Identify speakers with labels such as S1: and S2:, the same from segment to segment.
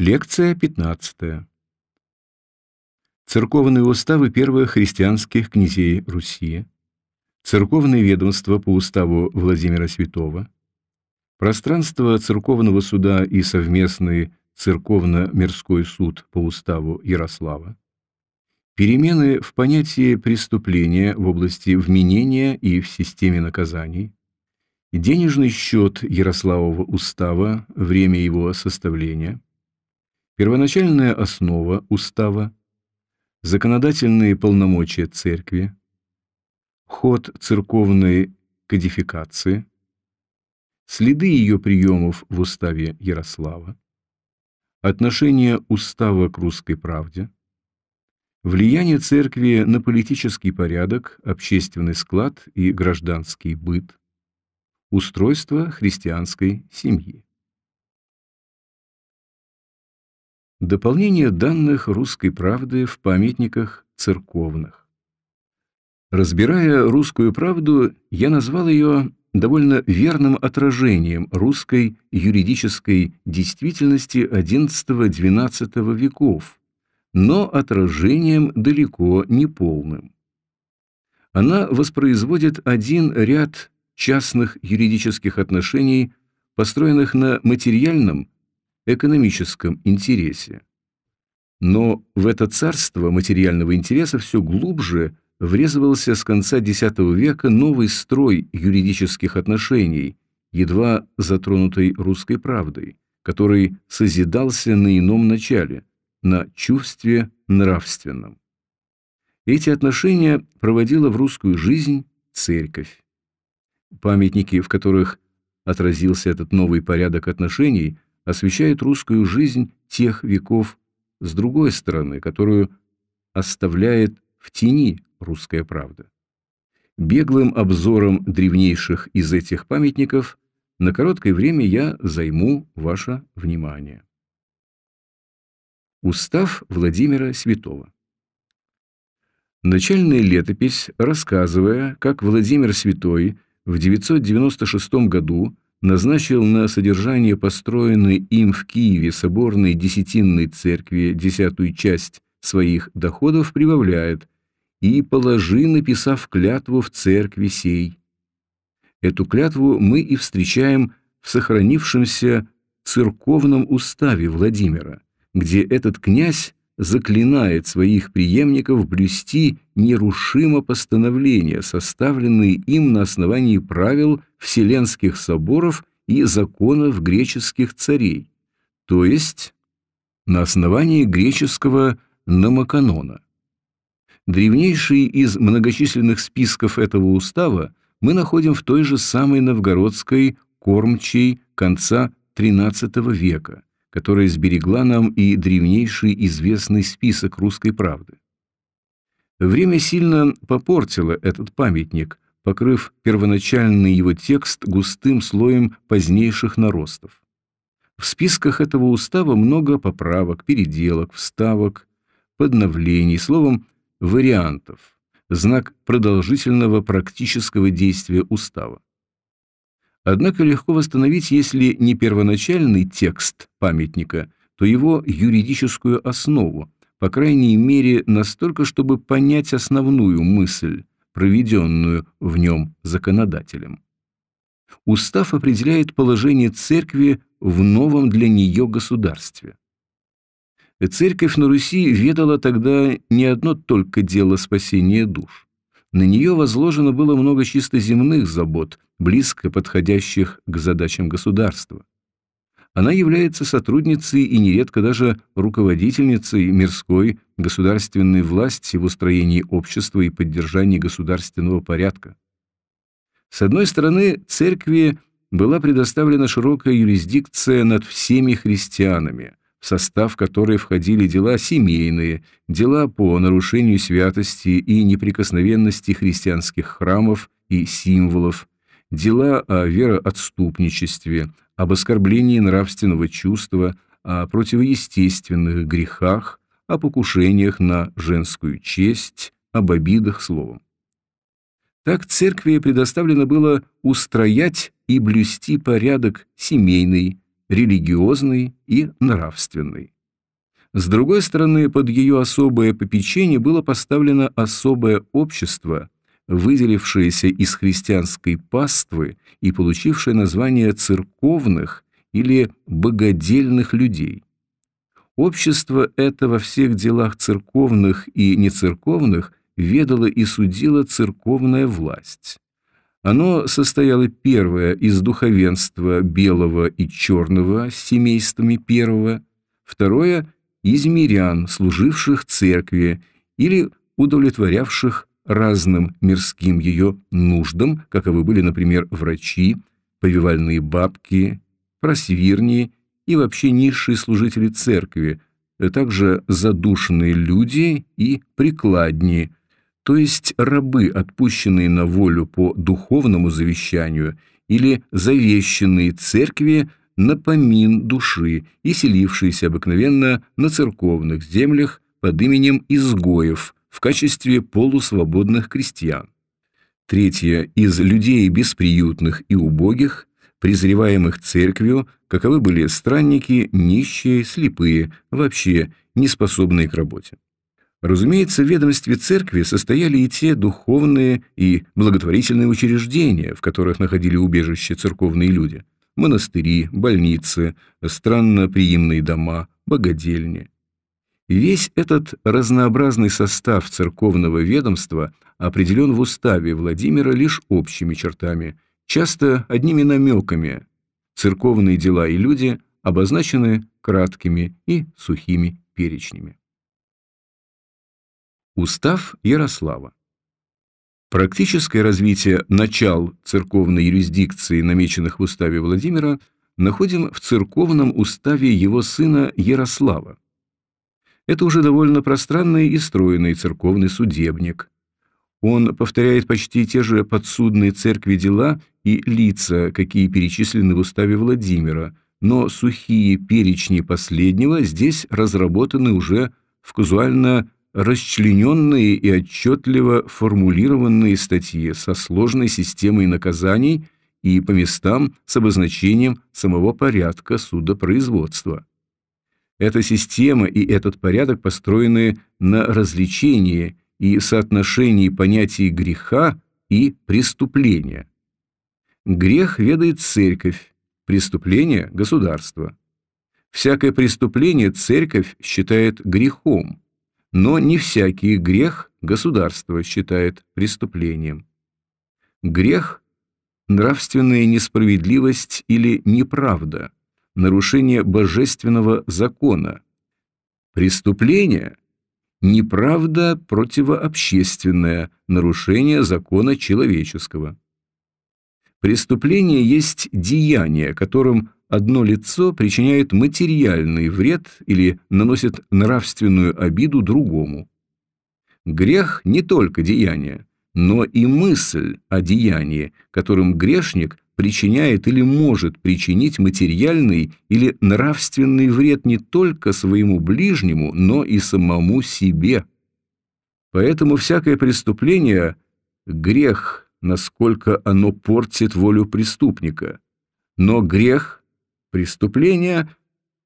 S1: Лекция 15. Церковные уставы первых христианских князей Руси. Церковные ведомства по уставу Владимира Святого. Пространство церковного суда и совместный церковно-мирской суд по уставу Ярослава. Перемены в понятии преступления в области вменения и в системе наказаний. Денежный счет Ярославова устава, время его составления. Первоначальная основа устава. Законодательные полномочия церкви. Ход церковной кодификации. Следы ее приемов в уставе Ярослава. Отношение устава к русской правде. Влияние церкви на политический порядок, общественный склад и гражданский быт. Устройство христианской семьи. Дополнение данных русской правды в памятниках церковных. Разбирая русскую правду, я назвал ее довольно верным отражением русской юридической действительности XI-XII веков, но отражением далеко не полным. Она воспроизводит один ряд частных юридических отношений, построенных на материальном, экономическом интересе. Но в это царство материального интереса все глубже врезывался с конца X века новый строй юридических отношений, едва затронутой русской правдой, который созидался на ином начале, на чувстве нравственном. Эти отношения проводила в русскую жизнь церковь. Памятники, в которых отразился этот новый порядок отношений, освещают русскую жизнь тех веков с другой стороны, которую оставляет в тени русская правда. Беглым обзором древнейших из этих памятников на короткое время я займу ваше внимание. Устав Владимира Святого Начальная летопись, рассказывая, как Владимир Святой – в 996 году назначил на содержание построенной им в Киеве соборной десятинной церкви десятую часть своих доходов прибавляет «И положи, написав клятву в церкви сей». Эту клятву мы и встречаем в сохранившемся церковном уставе Владимира, где этот князь заклинает своих преемников блюсти нерушимо постановления, составленные им на основании правил Вселенских соборов и законов греческих царей, то есть на основании греческого номоканона. Древнейший из многочисленных списков этого устава мы находим в той же самой новгородской кормчей конца XIII века – которая сберегла нам и древнейший известный список русской правды. Время сильно попортило этот памятник, покрыв первоначальный его текст густым слоем позднейших наростов. В списках этого устава много поправок, переделок, вставок, подновлений, словом, вариантов, знак продолжительного практического действия устава. Однако легко восстановить, если не первоначальный текст памятника, то его юридическую основу, по крайней мере настолько, чтобы понять основную мысль, проведенную в нем законодателем. Устав определяет положение церкви в новом для нее государстве. Церковь на Руси ведала тогда не одно только дело спасения душ. На нее возложено было много чисто земных забот, близко подходящих к задачам государства. Она является сотрудницей и нередко даже руководительницей мирской государственной власти в устроении общества и поддержании государственного порядка. С одной стороны, церкви была предоставлена широкая юрисдикция над всеми христианами, в состав которой входили дела семейные, дела по нарушению святости и неприкосновенности христианских храмов и символов, дела о вероотступничестве, об оскорблении нравственного чувства, о противоестественных грехах, о покушениях на женскую честь, об обидах словом. Так церкви предоставлено было устроять и блюсти порядок семейный, религиозной и нравственной. С другой стороны, под ее особое попечение было поставлено особое общество, выделившееся из христианской паствы и получившее название церковных или богодельных людей. Общество это во всех делах церковных и нецерковных ведало и судила церковная власть. Оно состояло первое из духовенства белого и черного с семействами первого, второе – из мирян, служивших церкви или удовлетворявших разным мирским ее нуждам, каковы были, например, врачи, повивальные бабки, просвирни и вообще низшие служители церкви, а также задушенные люди и прикладни, то есть рабы, отпущенные на волю по духовному завещанию или завещанные церкви на помин души и селившиеся обыкновенно на церковных землях под именем изгоев в качестве полусвободных крестьян. Третье – из людей бесприютных и убогих, презреваемых церковью, каковы были странники, нищие, слепые, вообще неспособные к работе. Разумеется, в ведомстве церкви состояли и те духовные и благотворительные учреждения, в которых находили убежище церковные люди – монастыри, больницы, странноприимные дома, богадельни. Весь этот разнообразный состав церковного ведомства определен в уставе Владимира лишь общими чертами, часто одними намеками. Церковные дела и люди обозначены краткими и сухими перечнями. Устав Ярослава Практическое развитие начал церковной юрисдикции, намеченных в уставе Владимира, находим в церковном уставе его сына Ярослава. Это уже довольно пространный и стройный церковный судебник. Он повторяет почти те же подсудные церкви дела и лица, какие перечислены в уставе Владимира, но сухие перечни последнего здесь разработаны уже в казуально расчлененные и отчетливо формулированные статьи со сложной системой наказаний и по местам с обозначением самого порядка судопроизводства. Эта система и этот порядок построены на развлечении и соотношении понятий греха и преступления. Грех ведает церковь, преступление – государство. Всякое преступление церковь считает грехом, но не всякий грех государство считает преступлением. Грех – нравственная несправедливость или неправда, нарушение божественного закона. Преступление – неправда противообщественная, нарушение закона человеческого. Преступление есть деяние, которым одно лицо причиняет материальный вред или наносит нравственную обиду другому. Грех не только деяние, но и мысль о деянии, которым грешник причиняет или может причинить материальный или нравственный вред не только своему ближнему, но и самому себе. Поэтому всякое преступление – грех, насколько оно портит волю преступника. Но грех преступления,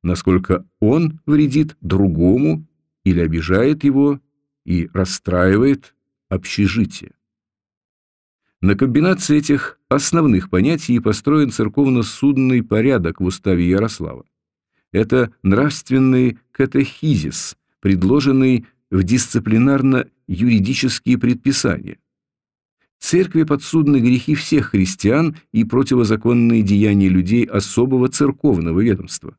S1: насколько он вредит другому или обижает его и расстраивает общежитие. На комбинации этих основных понятий построен церковно-судный порядок в уставе Ярослава. Это нравственный катехизис, предложенный в дисциплинарно-юридические предписания. Церкви подсудны грехи всех христиан и противозаконные деяния людей особого церковного ведомства.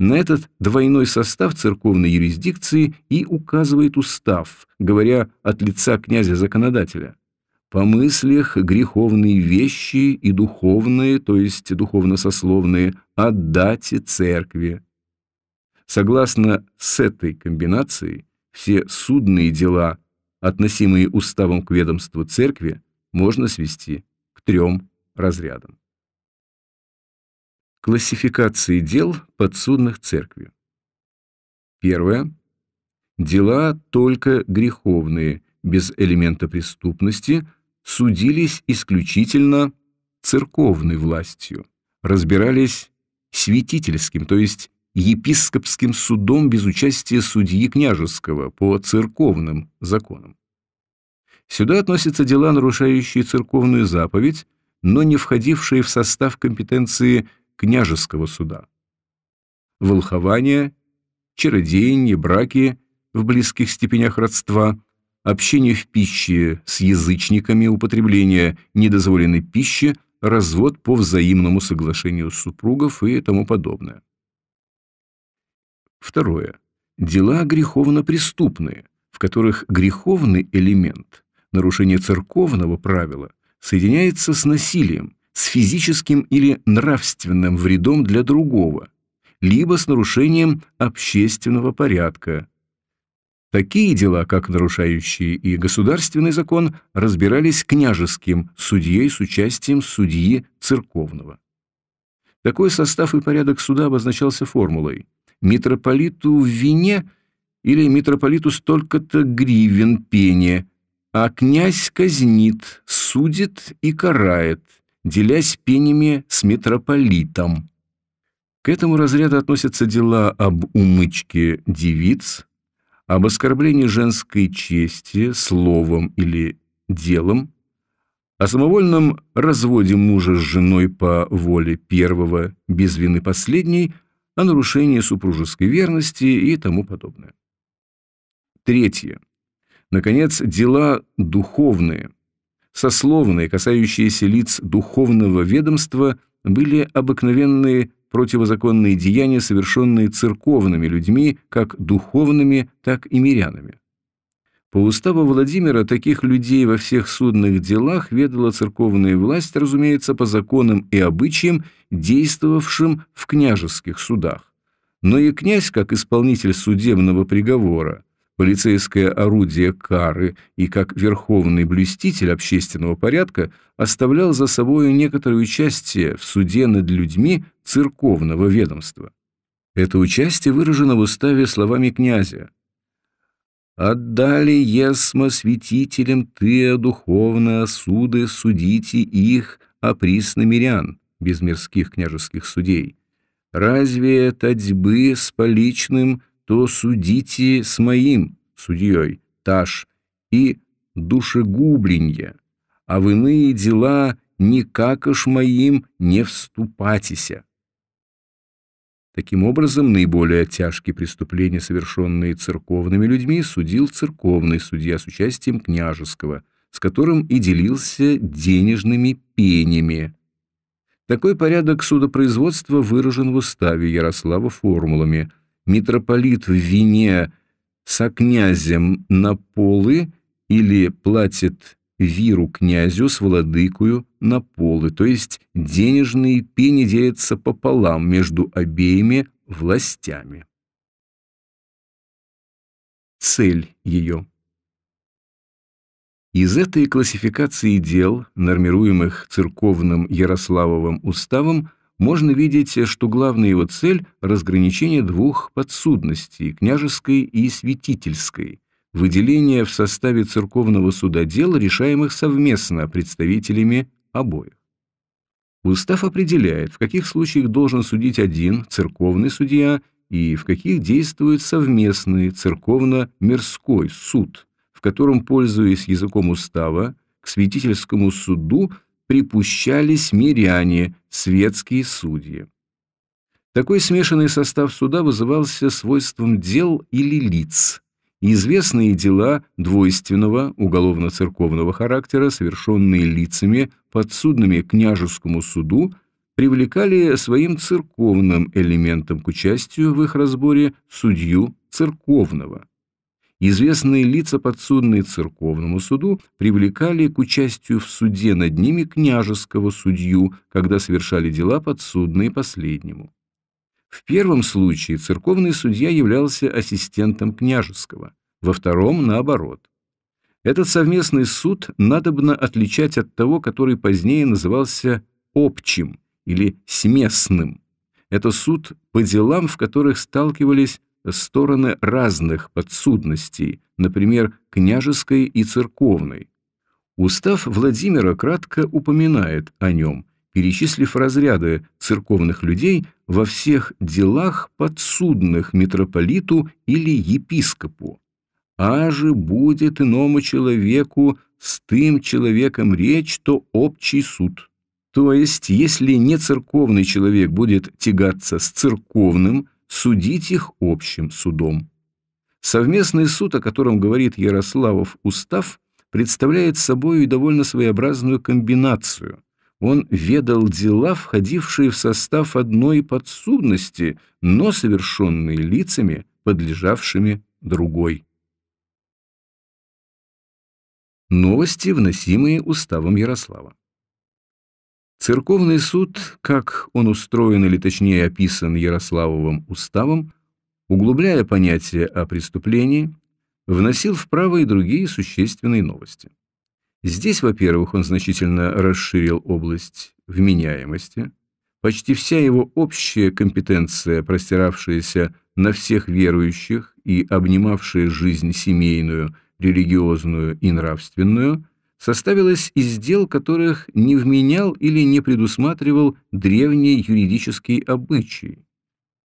S1: На этот двойной состав церковной юрисдикции и указывает устав, говоря от лица князя-законодателя. По мыслях греховные вещи и духовные, то есть духовно-сословные, отдайте церкви. Согласно с этой комбинацией, все судные дела относимые уставом к ведомству церкви, можно свести к трем разрядам. Классификации дел, подсудных церкви. Первое. Дела только греховные, без элемента преступности, судились исключительно церковной властью, разбирались святительским, то есть епископским судом без участия судьи княжеского по церковным законам. Сюда относятся дела, нарушающие церковную заповедь, но не входившие в состав компетенции княжеского суда. Волхование, чародеяние, браки в близких степенях родства, общение в пище с язычниками, употребление недозволенной пищи, развод по взаимному соглашению супругов и тому подобное. Второе. Дела греховно-преступные, в которых греховный элемент, нарушение церковного правила, соединяется с насилием, с физическим или нравственным вредом для другого, либо с нарушением общественного порядка. Такие дела, как нарушающие и государственный закон, разбирались княжеским судьей с участием судьи церковного. Такой состав и порядок суда обозначался формулой – митрополиту в вине или митрополиту столько-то гривен пение, а князь казнит, судит и карает, делясь пенями с митрополитом. К этому разряду относятся дела об умычке девиц, об оскорблении женской чести словом или делом, о самовольном разводе мужа с женой по воле первого без вины последней, о нарушении супружеской верности и тому подобное. Третье. Наконец, дела духовные, сословные, касающиеся лиц духовного ведомства, были обыкновенные противозаконные деяния, совершенные церковными людьми, как духовными, так и мирянами. По уставу Владимира таких людей во всех судных делах ведала церковная власть, разумеется, по законам и обычаям, действовавшим в княжеских судах. Но и князь, как исполнитель судебного приговора, полицейское орудие кары и как верховный блюститель общественного порядка оставлял за собой некоторое участие в суде над людьми церковного ведомства. Это участие выражено в уставе словами князя – Отдали есмо святителям ты, духовно суды, судите их, а присно мирян, без мирских княжеских судей. Разве татьбы с поличным, то судите с моим судьей, таш, и душегубленья, а в иные дела никак уж моим не вступатися. Таким образом, наиболее тяжкие преступления, совершенные церковными людьми, судил церковный судья с участием княжеского, с которым и делился денежными пенями. Такой порядок судопроизводства выражен в уставе Ярослава формулами «Митрополит в вине со князем на полы или платит виру князю с владыкою на полы, то есть денежные пени делятся пополам между обеими властями. Цель ее. Из этой классификации дел, нормируемых церковным Ярославовым уставом, можно видеть, что главная его цель – разграничение двух подсудностей – княжеской и святительской, выделение в составе церковного суда дел, решаемых совместно представителями обоих. Устав определяет, в каких случаях должен судить один церковный судья и в каких действует совместный церковно-мирской суд, в котором, пользуясь языком устава, к святительскому суду припущались миряне, светские судьи. Такой смешанный состав суда вызывался свойством дел или лиц, Известные дела двойственного уголовно-церковного характера, совершенные лицами, подсудными княжескому суду, привлекали своим церковным элементом к участию в их разборе судью церковного. Известные лица, подсудные церковному суду, привлекали к участию в суде над ними княжеского судью, когда совершали дела, подсудные последнему. В первом случае церковный судья являлся ассистентом княжеского, во втором – наоборот. Этот совместный суд надобно отличать от того, который позднее назывался «общим» или «сместным». Это суд по делам, в которых сталкивались стороны разных подсудностей, например, княжеской и церковной. Устав Владимира кратко упоминает о нем перечислив разряды церковных людей во всех делах подсудных митрополиту или епископу. А же будет иному человеку с тем человеком речь, то общий суд. То есть, если не церковный человек будет тягаться с церковным, судить их общим судом. Совместный суд, о котором говорит Ярославов устав, представляет собой довольно своеобразную комбинацию. Он ведал дела, входившие в состав одной подсудности, но совершенные лицами, подлежавшими другой. Новости, вносимые уставом Ярослава. Церковный суд, как он устроен или точнее описан Ярославовым уставом, углубляя понятие о преступлении, вносил в право и другие существенные новости. Здесь, во-первых, он значительно расширил область вменяемости. Почти вся его общая компетенция, простиравшаяся на всех верующих и обнимавшая жизнь семейную, религиозную и нравственную – составилась из дел, которых не вменял или не предусматривал древний юридический обычай.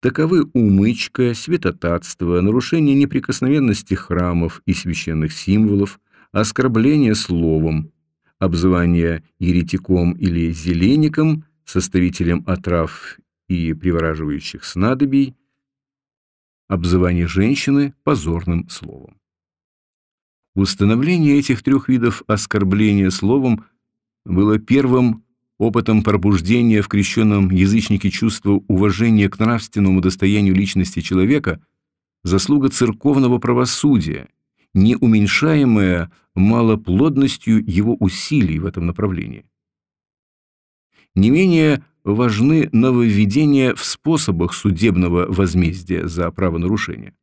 S1: Таковы умычка, святотатство, нарушение неприкосновенности храмов и священных символов, оскорбление словом, обзывание еретиком или зелеником, составителем отрав и привораживающих снадобий, обзывание женщины позорным словом. Установление этих трех видов оскорбления словом было первым опытом пробуждения в крещенном язычнике чувства уважения к нравственному достоянию личности человека, заслуга церковного правосудия, не уменьшаемая малоплодностью его усилий в этом направлении. Не менее важны нововведения в способах судебного возмездия за правонарушение.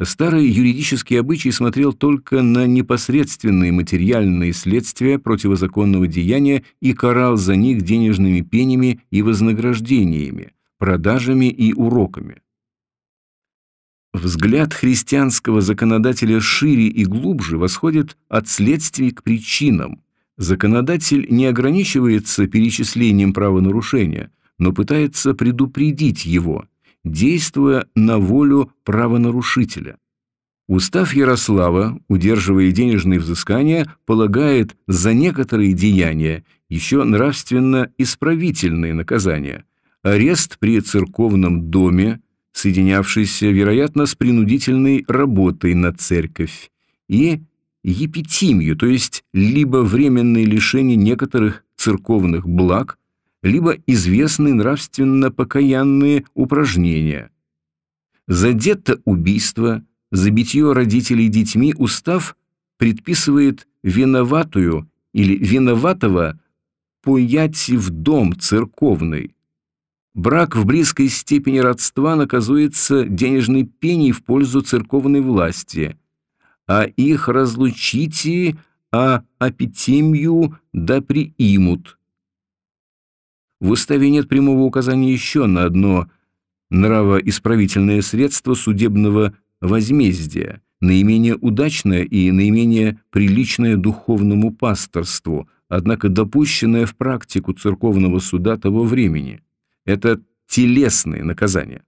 S1: Старый юридический обычай смотрел только на непосредственные материальные следствия противозаконного деяния и карал за них денежными пенями и вознаграждениями, продажами и уроками. Взгляд христианского законодателя шире и глубже восходит от следствий к причинам. Законодатель не ограничивается перечислением правонарушения, но пытается предупредить его – действуя на волю правонарушителя. Устав Ярослава, удерживая денежные взыскания, полагает за некоторые деяния еще нравственно-исправительные наказания. Арест при церковном доме, соединявшийся, вероятно, с принудительной работой на церковь, и епитимию, то есть либо временное лишение некоторых церковных благ, либо известные нравственно-покаянные упражнения. За детоубийство, за битье родителей детьми устав предписывает виноватую или виноватого поять в дом церковный. Брак в близкой степени родства наказуется денежной пеней в пользу церковной власти, а их разлучите, а апетимью да приимут – в уставе нет прямого указания еще на одно нравоисправительное средство судебного возмездия, наименее удачное и наименее приличное духовному пасторству, однако допущенное в практику церковного суда того времени. Это телесные наказания.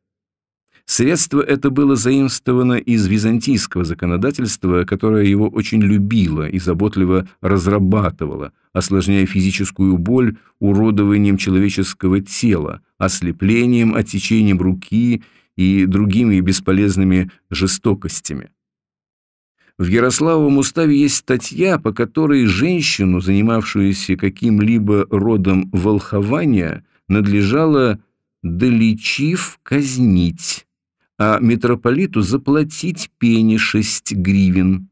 S1: Средство это было заимствовано из византийского законодательства, которое его очень любило и заботливо разрабатывало, осложняя физическую боль уродованием человеческого тела, ослеплением, отсечением руки и другими бесполезными жестокостями. В Ярославовом уставе есть статья, по которой женщину, занимавшуюся каким-либо родом волхования, надлежало, долечив, казнить а митрополиту заплатить пени шесть гривен.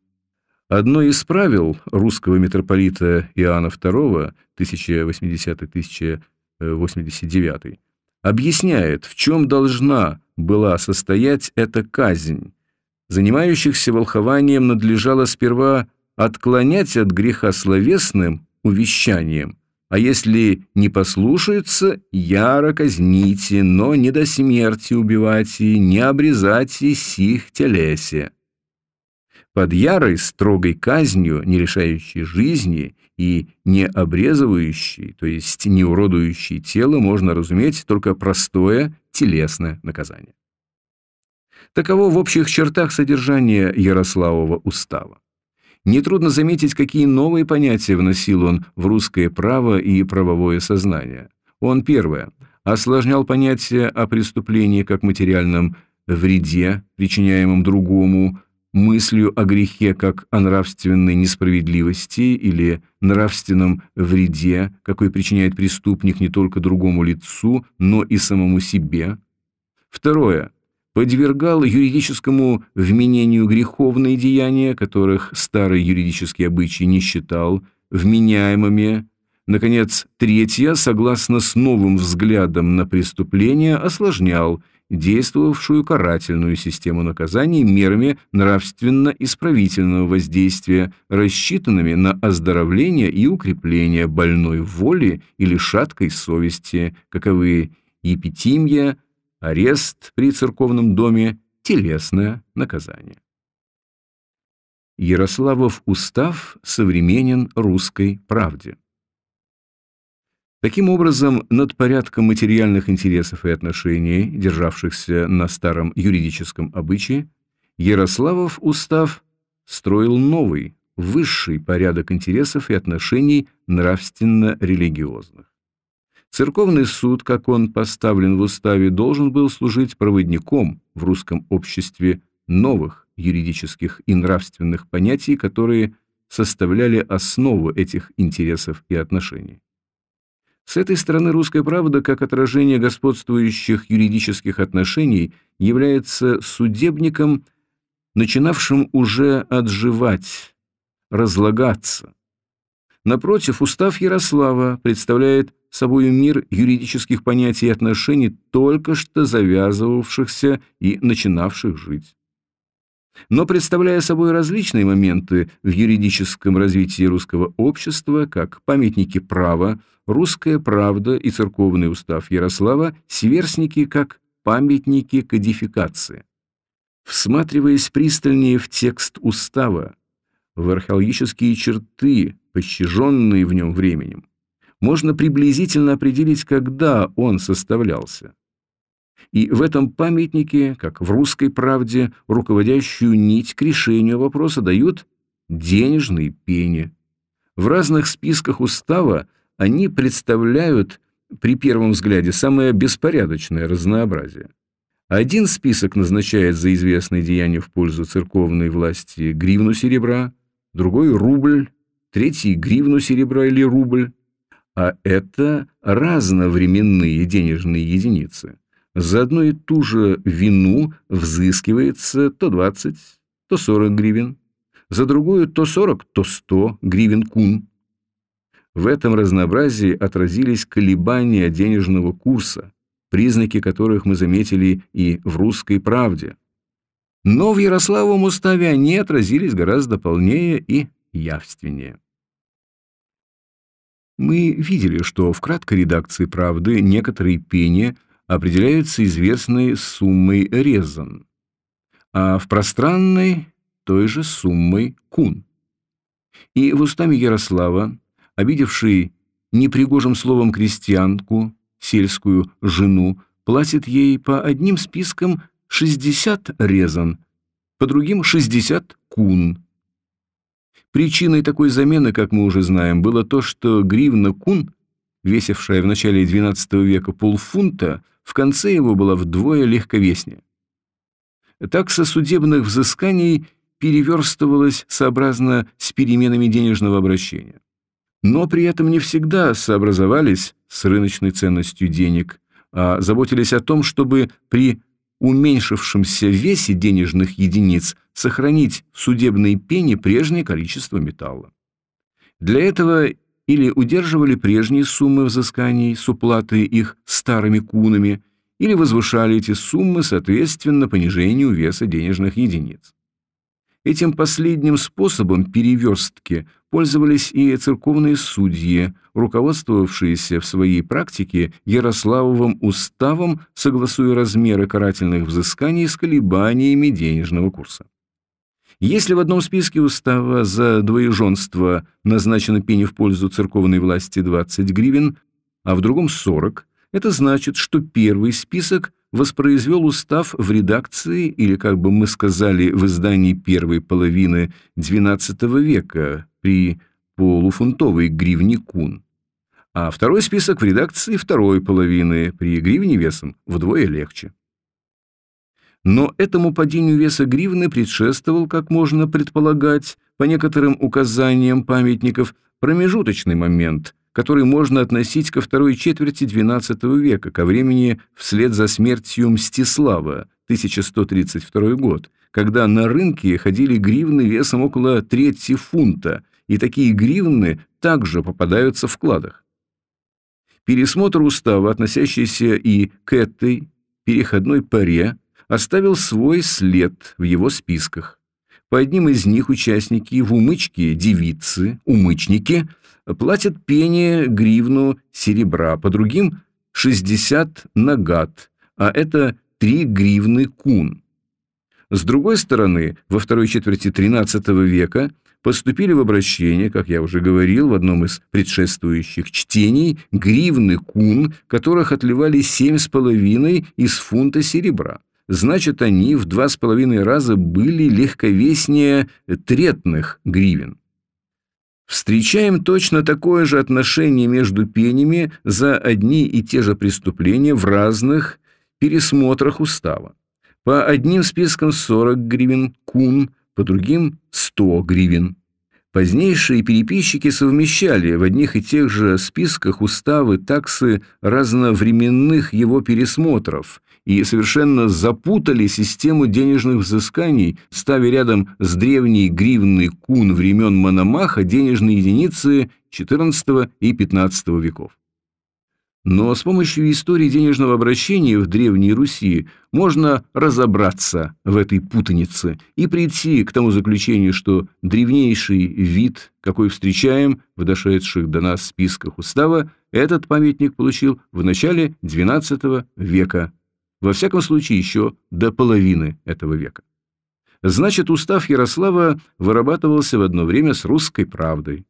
S1: Одно из правил русского митрополита Иоанна II 1080-1089 объясняет, в чем должна была состоять эта казнь. Занимающихся волхованием надлежало сперва отклонять от греха словесным увещанием, а если не послушаются, яро казните, но не до смерти убивайте, не обрезайте сих телесе. Под ярой, строгой казнью, не лишающей жизни и не обрезывающей, то есть не уродующей тело, можно разуметь только простое телесное наказание. Таково в общих чертах содержание Ярославова устава. Нетрудно заметить, какие новые понятия вносил он в русское право и правовое сознание. Он, первое, осложнял понятие о преступлении как материальном вреде, причиняемом другому, мыслью о грехе как о нравственной несправедливости или нравственном вреде, какой причиняет преступник не только другому лицу, но и самому себе. Второе. Подвергал юридическому вменению греховные деяния, которых старый юридический обычай не считал вменяемыми. Наконец, третье, согласно с новым взглядом на преступление, осложнял – действовавшую карательную систему наказаний мерами нравственно-исправительного воздействия, рассчитанными на оздоровление и укрепление больной воли или шаткой совести, каковы епитимия, арест при церковном доме, телесное наказание. Ярославов устав современен русской правде. Таким образом, над порядком материальных интересов и отношений, державшихся на старом юридическом обычае, Ярославов устав строил новый, высший порядок интересов и отношений нравственно-религиозных. Церковный суд, как он поставлен в уставе, должен был служить проводником в русском обществе новых юридических и нравственных понятий, которые составляли основу этих интересов и отношений. С этой стороны русская правда, как отражение господствующих юридических отношений, является судебником, начинавшим уже отживать, разлагаться. Напротив, устав Ярослава представляет собой мир юридических понятий и отношений, только что завязывавшихся и начинавших жить. Но представляя собой различные моменты в юридическом развитии русского общества, как памятники права, русская правда и церковный устав Ярослава сверстники как памятники кодификации. Всматриваясь пристальнее в текст устава, в археологические черты, пощаженные в нем временем, можно приблизительно определить, когда он составлялся. И в этом памятнике, как в «Русской правде», руководящую нить к решению вопроса дают денежные пени. В разных списках устава они представляют при первом взгляде самое беспорядочное разнообразие. Один список назначает за известные деяния в пользу церковной власти гривну серебра, другой – рубль, третий – гривну серебра или рубль, а это разновременные денежные единицы. За одну и ту же вину взыскивается то 20, то 40 гривен, за другую то 40, то 100 гривен кун. В этом разнообразии отразились колебания денежного курса, признаки которых мы заметили и в «Русской правде». Но в Ярославовом уставе они отразились гораздо полнее и явственнее. Мы видели, что в краткой редакции «Правды» некоторые пения – определяются известной суммой резан, а в пространной – той же суммой кун. И в устами Ярослава, обидевший непригожим словом крестьянку, сельскую жену, платит ей по одним спискам 60 резан, по другим 60 кун. Причиной такой замены, как мы уже знаем, было то, что гривна кун, весившая в начале XII века полфунта, в конце его была вдвое легковеснее. Такса судебных взысканий переверстывалась сообразно с переменами денежного обращения. Но при этом не всегда сообразовались с рыночной ценностью денег, а заботились о том, чтобы при уменьшившемся весе денежных единиц сохранить в судебной пене прежнее количество металла. Для этого или удерживали прежние суммы взысканий с уплатой их старыми кунами, или возвышали эти суммы соответственно понижению веса денежных единиц. Этим последним способом переверстки пользовались и церковные судьи, руководствовавшиеся в своей практике Ярославовым уставом, согласуя размеры карательных взысканий с колебаниями денежного курса. Если в одном списке устава за двоеженство назначено пени в пользу церковной власти 20 гривен, а в другом 40, это значит, что первый список воспроизвел устав в редакции, или, как бы мы сказали, в издании первой половины XII века при полуфунтовой гривне кун, а второй список в редакции второй половины при гривне весом вдвое легче. Но этому падению веса гривны предшествовал, как можно предполагать, по некоторым указаниям памятников, промежуточный момент, который можно относить ко второй четверти XII века, ко времени вслед за смертью Мстислава, 1132 год, когда на рынке ходили гривны весом около трети фунта, и такие гривны также попадаются в вкладах. Пересмотр устава, относящийся и к этой переходной паре, оставил свой след в его списках. По одним из них участники в умычке девицы, умычники, платят пение гривну серебра, по другим – 60 нагат, а это 3 гривны кун. С другой стороны, во второй четверти XIII века поступили в обращение, как я уже говорил в одном из предшествующих чтений, гривны кун, которых отливали семь с половиной из фунта серебра значит, они в два с половиной раза были легковеснее третных гривен. Встречаем точно такое же отношение между пенями за одни и те же преступления в разных пересмотрах устава. По одним спискам 40 гривен кун, по другим 100 гривен. Позднейшие переписчики совмещали в одних и тех же списках уставы таксы разновременных его пересмотров и совершенно запутали систему денежных взысканий, ставя рядом с древней гривной кун времен Мономаха денежные единицы XIV и XV веков. Но с помощью истории денежного обращения в Древней Руси можно разобраться в этой путанице и прийти к тому заключению, что древнейший вид, какой встречаем в дошедших до нас списках устава, этот памятник получил в начале XII века, во всяком случае еще до половины этого века. Значит, устав Ярослава вырабатывался в одно время с русской правдой.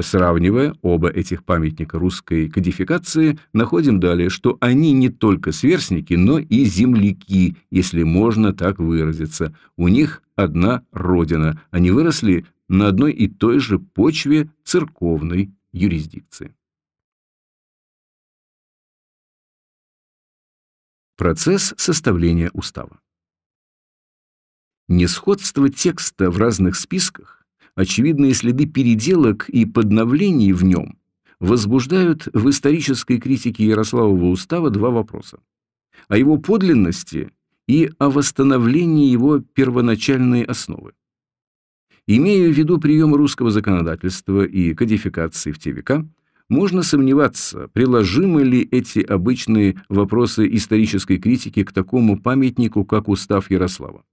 S1: Сравнивая оба этих памятника русской кодификации, находим далее, что они не только сверстники, но и земляки, если можно так выразиться. У них одна родина, они выросли на одной и той же почве церковной юрисдикции. Процесс составления устава. Несходство текста в разных списках, очевидные следы переделок и подновлений в нем возбуждают в исторической критике Ярославова устава два вопроса. О его подлинности и о восстановлении его первоначальной основы. Имея в виду приемы русского законодательства и кодификации в те века, можно сомневаться, приложимы ли эти обычные вопросы исторической критики к такому памятнику, как Устав Ярослава.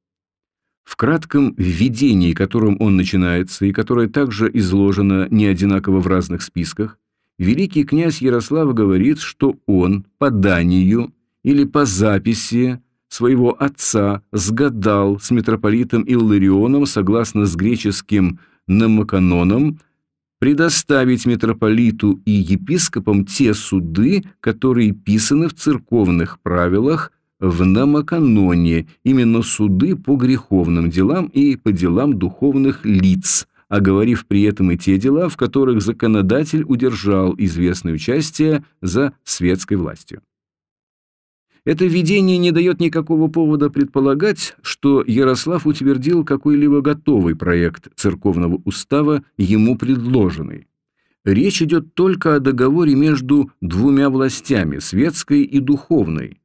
S1: В кратком введении, которым он начинается и которое также изложено не одинаково в разных списках, великий князь Ярослав говорит, что он по данию или по записи своего отца сгадал с митрополитом Илларионом согласно с греческим намаканоном предоставить митрополиту и епископам те суды, которые писаны в церковных правилах в намаканоне, именно суды по греховным делам и по делам духовных лиц, оговорив при этом и те дела, в которых законодатель удержал известное участие за светской властью. Это видение не дает никакого повода предполагать, что Ярослав утвердил какой-либо готовый проект церковного устава, ему предложенный. Речь идет только о договоре между двумя властями, светской и духовной,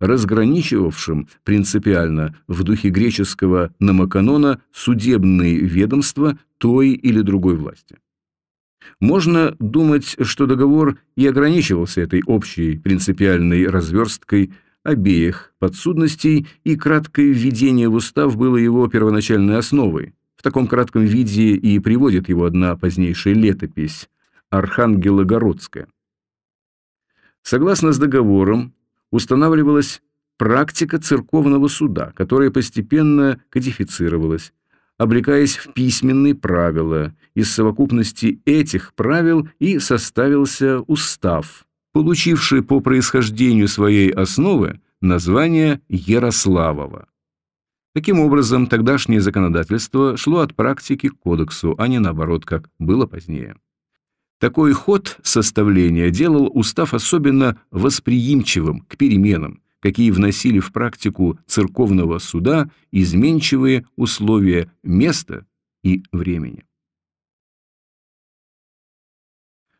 S1: разграничивавшим принципиально в духе греческого намаканона судебные ведомства той или другой власти. Можно думать, что договор и ограничивался этой общей принципиальной разверсткой обеих подсудностей, и краткое введение в устав было его первоначальной основой. В таком кратком виде и приводит его одна позднейшая летопись Архангелогородская. Согласно с договором, устанавливалась практика церковного суда, которая постепенно кодифицировалась, облекаясь в письменные правила. Из совокупности этих правил и составился устав, получивший по происхождению своей основы название Ярославова. Таким образом, тогдашнее законодательство шло от практики к кодексу, а не наоборот, как было позднее. Такой ход составления делал устав особенно восприимчивым к переменам, какие вносили в практику церковного суда изменчивые условия места и времени.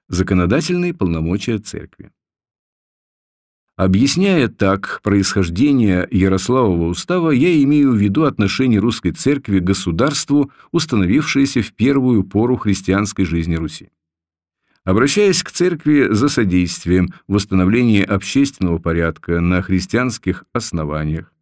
S1: Законодательные полномочия церкви Объясняя так происхождение Ярославова устава, я имею в виду отношение русской церкви к государству, установившееся в первую пору христианской жизни Руси. Обращаясь к церкви за содействием в восстановлении общественного порядка на христианских основаниях,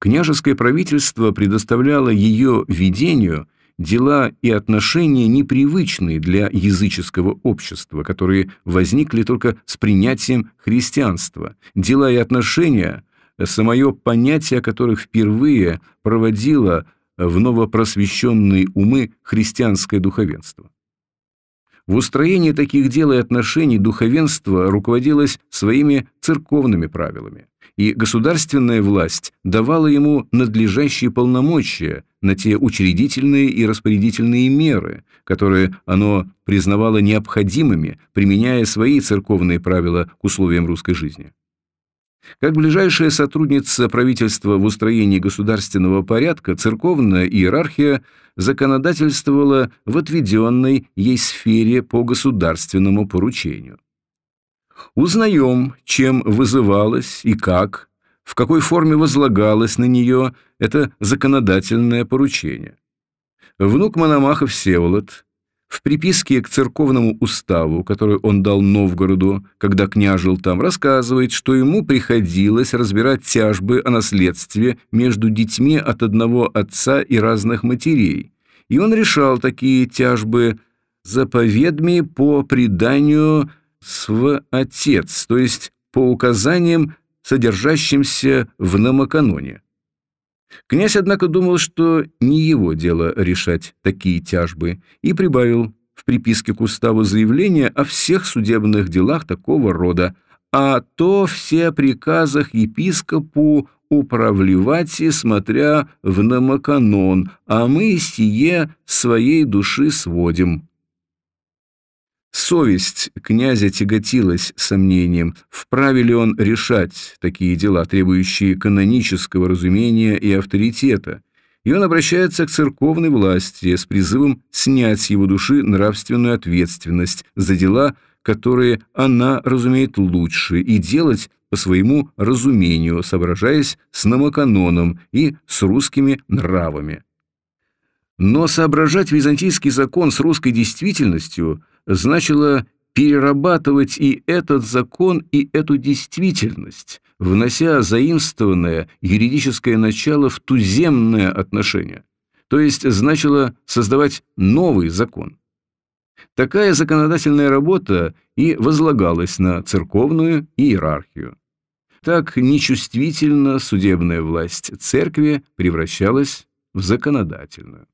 S1: княжеское правительство предоставляло ее ведению – дела и отношения непривычные для языческого общества, которые возникли только с принятием христианства, дела и отношения, самое понятие которых впервые проводило в новопросвещенные умы христианское духовенство. В устроении таких дел и отношений духовенство руководилось своими церковными правилами, и государственная власть давала ему надлежащие полномочия на те учредительные и распорядительные меры, которые оно признавало необходимыми, применяя свои церковные правила к условиям русской жизни. Как ближайшая сотрудница правительства в устроении государственного порядка, церковная иерархия законодательствовала в отведенной ей сфере по государственному поручению. Узнаем, чем вызывалось и как, в какой форме возлагалось на нее это законодательное поручение. Внук Мономаха Всеволод в приписке к церковному уставу, который он дал Новгороду, когда княжил там, рассказывает, что ему приходилось разбирать тяжбы о наследстве между детьми от одного отца и разных матерей. И он решал такие тяжбы заповедми по преданию св отец, то есть по указаниям, содержащимся в намоканоне. Князь, однако, думал, что не его дело решать такие тяжбы, и прибавил в приписке к уставу заявление о всех судебных делах такого рода, а то все приказах епископу управлевать, смотря в намаканон, а мы сие своей души сводим. Совесть князя тяготилась сомнением, вправе ли он решать такие дела, требующие канонического разумения и авторитета, и он обращается к церковной власти с призывом снять с его души нравственную ответственность за дела, которые она разумеет лучше, и делать по своему разумению, соображаясь с намаканоном и с русскими нравами. Но соображать византийский закон с русской действительностью значило перерабатывать и этот закон, и эту действительность, внося заимствованное юридическое начало в туземное отношение, то есть значило создавать новый закон. Такая законодательная работа и возлагалась на церковную иерархию. Так нечувствительно судебная власть церкви превращалась в законодательную.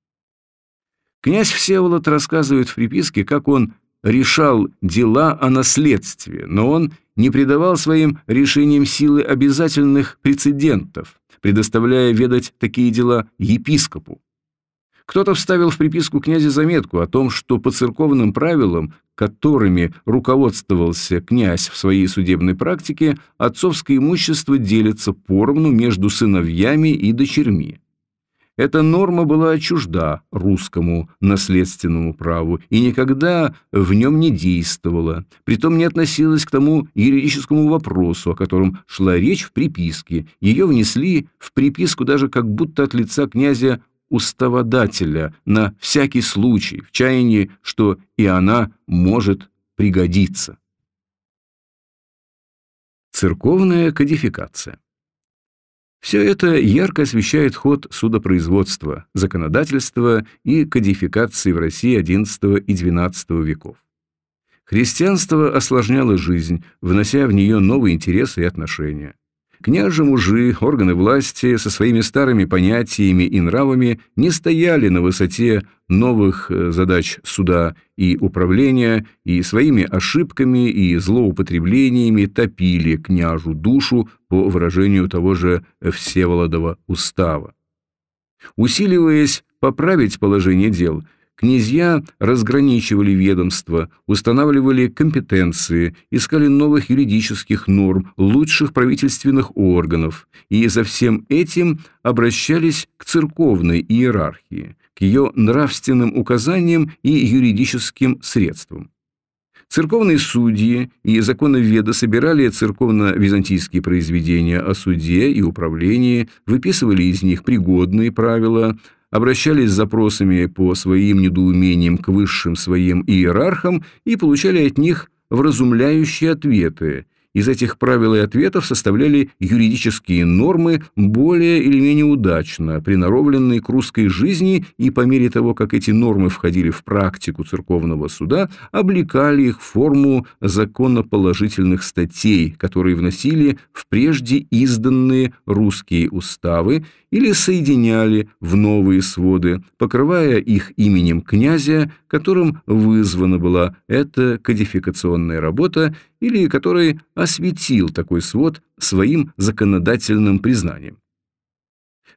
S1: Князь Всеволод рассказывает в приписке, как он решал дела о наследстве, но он не придавал своим решениям силы обязательных прецедентов, предоставляя ведать такие дела епископу. Кто-то вставил в приписку князя заметку о том, что по церковным правилам, которыми руководствовался князь в своей судебной практике, отцовское имущество делится поровну между сыновьями и дочерьми. Эта норма была чужда русскому наследственному праву и никогда в нем не действовала, притом не относилась к тому юридическому вопросу, о котором шла речь в приписке. Ее внесли в приписку даже как будто от лица князя уставодателя на всякий случай, в чаянии, что и она может пригодиться. Церковная кодификация все это ярко освещает ход судопроизводства, законодательства и кодификации в России XI и XII веков. Христианство осложняло жизнь, внося в нее новые интересы и отношения. Княжи мужи, органы власти со своими старыми понятиями и нравами не стояли на высоте новых э, задач суда и управления и своими ошибками и злоупотреблениями топили княжу душу по выражению того же Всеволодова устава. Усиливаясь поправить положение дел, Князья разграничивали ведомства, устанавливали компетенции, искали новых юридических норм, лучших правительственных органов, и за всем этим обращались к церковной иерархии, к ее нравственным указаниям и юридическим средствам. Церковные судьи и законоведы собирали церковно-византийские произведения о суде и управлении, выписывали из них пригодные правила, обращались с запросами по своим недоумениям к высшим своим иерархам и получали от них вразумляющие ответы, из этих правил и ответов составляли юридические нормы более или менее удачно, приноровленные к русской жизни, и по мере того, как эти нормы входили в практику церковного суда, облекали их в форму законоположительных статей, которые вносили в прежде изданные русские уставы или соединяли в новые своды, покрывая их именем князя, которым вызвана была эта кодификационная работа или который осветил такой свод своим законодательным признанием.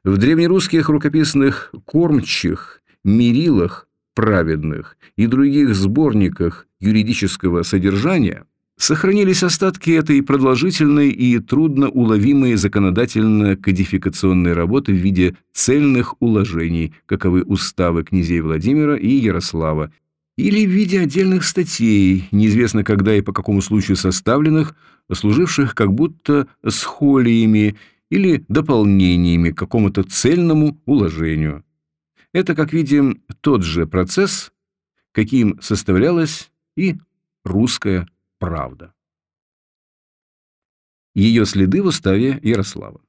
S1: В древнерусских рукописных кормчих, мерилах праведных и других сборниках юридического содержания сохранились остатки этой продолжительной и трудноуловимой законодательно-кодификационной работы в виде цельных уложений, каковы уставы князей Владимира и Ярослава, или в виде отдельных статей, неизвестно когда и по какому случаю составленных, служивших как будто схолиями или дополнениями к какому-то цельному уложению. Это, как видим, тот же процесс, каким составлялась и русская правда. Ее следы в уставе Ярослава.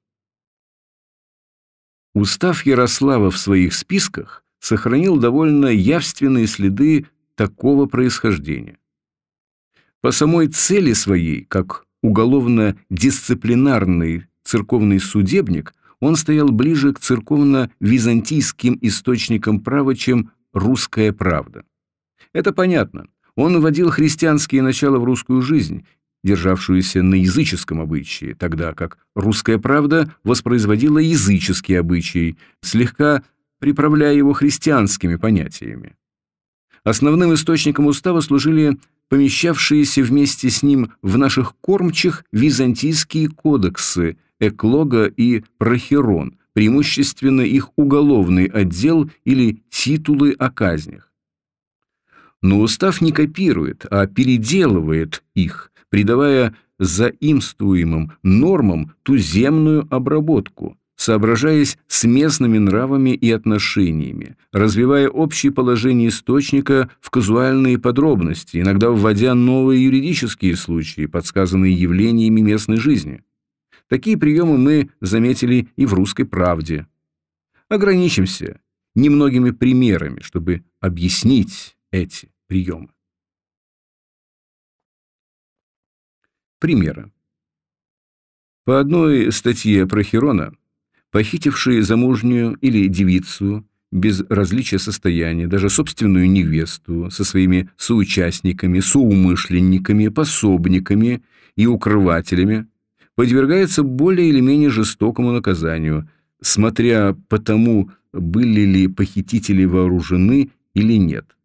S1: Устав Ярослава в своих списках сохранил довольно явственные следы такого происхождения. По самой цели своей, как уголовно-дисциплинарный церковный судебник, он стоял ближе к церковно-византийским источникам права, чем русская правда. Это понятно. Он вводил христианские начала в русскую жизнь, державшуюся на языческом обычае, тогда как русская правда воспроизводила языческий обычай, слегка приправляя его христианскими понятиями. Основным источником устава служили помещавшиеся вместе с ним в наших кормчих византийские кодексы Эклога и Прохерон, преимущественно их уголовный отдел или титулы о казнях. Но устав не копирует, а переделывает их, придавая заимствуемым нормам туземную обработку, соображаясь с местными нравами и отношениями, развивая общее положение источника в казуальные подробности, иногда вводя новые юридические случаи, подсказанные явлениями местной жизни. Такие приемы мы заметили и в «Русской правде». Ограничимся немногими примерами, чтобы объяснить эти приемы. Примеры. По одной статье про Херона похитившие замужнюю или девицу без различия состояния, даже собственную невесту со своими соучастниками, соумышленниками, пособниками и укрывателями, подвергается более или менее жестокому наказанию, смотря по тому, были ли похитители вооружены или нет.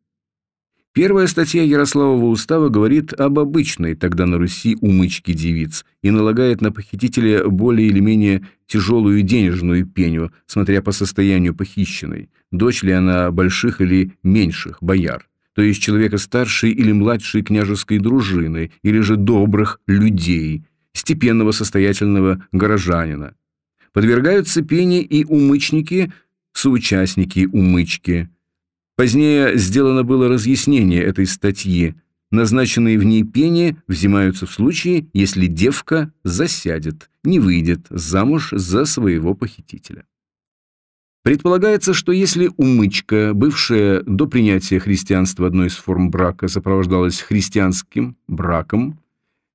S1: Первая статья Ярославова устава говорит об обычной тогда на Руси умычке девиц и налагает на похитителя более или менее тяжелую денежную пеню, смотря по состоянию похищенной, дочь ли она больших или меньших бояр, то есть человека старшей или младшей княжеской дружины, или же добрых людей, степенного состоятельного горожанина. Подвергаются пене и умычники, соучастники умычки – Позднее сделано было разъяснение этой статьи. Назначенные в ней пени взимаются в случае, если девка засядет, не выйдет замуж за своего похитителя. Предполагается, что если умычка, бывшая до принятия христианства одной из форм брака, сопровождалась христианским браком,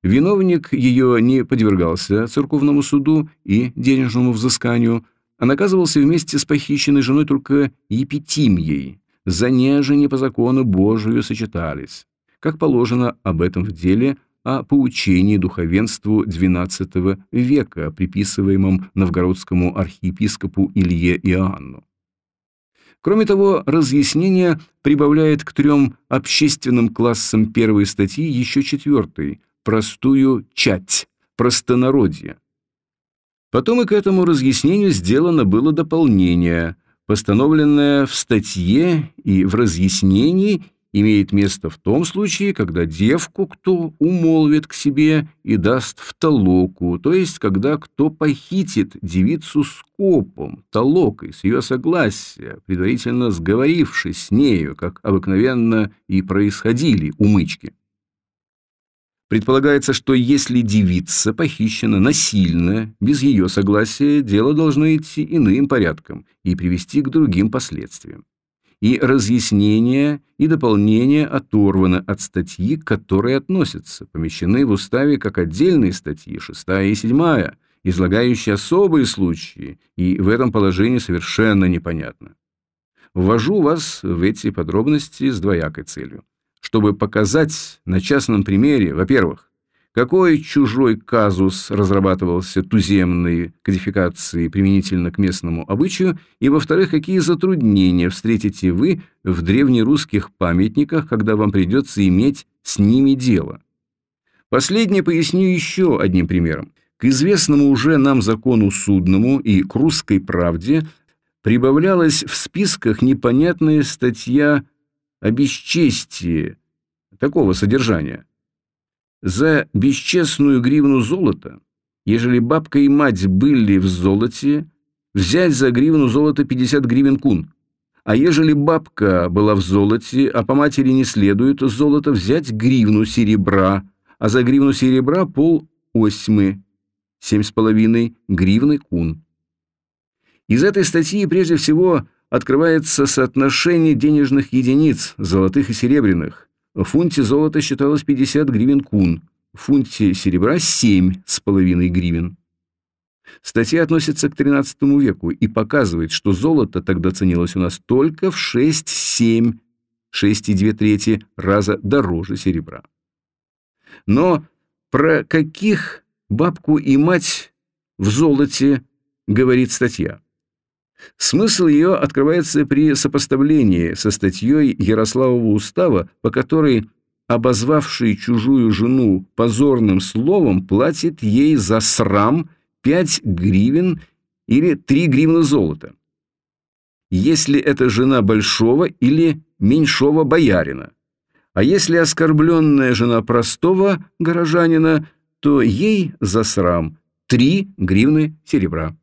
S1: Виновник ее не подвергался церковному суду и денежному взысканию, а наказывался вместе с похищенной женой только епитимией. За неже не по закону Божию сочетались. Как положено об этом в деле о поучении духовенству XII века, приписываемом новгородскому архиепископу Илье Иоанну. Кроме того, разъяснение прибавляет к трем общественным классам первой статьи еще четвертый – простую чать, простонародье. Потом и к этому разъяснению сделано было дополнение, постановленное в статье и в разъяснении имеет место в том случае, когда девку кто умолвит к себе и даст в толоку, то есть когда кто похитит девицу скопом, толокой, с ее согласия, предварительно сговорившись с нею, как обыкновенно и происходили умычки. Предполагается, что если девица похищена насильно, без ее согласия, дело должно идти иным порядком и привести к другим последствиям и разъяснения и дополнения оторваны от статьи, к которой относятся, помещены в уставе как отдельные статьи, 6 и 7, излагающие особые случаи, и в этом положении совершенно непонятно. Ввожу вас в эти подробности с двоякой целью, чтобы показать на частном примере, во-первых, какой чужой казус разрабатывался туземной кодификации применительно к местному обычаю, и, во-вторых, какие затруднения встретите вы в древнерусских памятниках, когда вам придется иметь с ними дело. Последнее поясню еще одним примером. К известному уже нам закону судному и к русской правде прибавлялась в списках непонятная статья о такого содержания за бесчестную гривну золота, ежели бабка и мать были в золоте, взять за гривну золота 50 гривен кун. А ежели бабка была в золоте, а по матери не следует золото, взять гривну серебра, а за гривну серебра пол осьмы, семь с половиной гривны кун. Из этой статьи прежде всего открывается соотношение денежных единиц, золотых и серебряных, в фунте золота считалось 50 гривен кун, в фунте серебра 7,5 гривен. Статья относится к XIII веку и показывает, что золото тогда ценилось у нас только в 6-7, 6,2 трети раза дороже серебра. Но про каких бабку и мать в золоте говорит статья? Смысл ее открывается при сопоставлении со статьей Ярославова устава, по которой обозвавший чужую жену позорным словом платит ей за срам 5 гривен или 3 гривны золота. Если это жена большого или меньшого боярина. А если оскорбленная жена простого горожанина, то ей за срам 3 гривны серебра.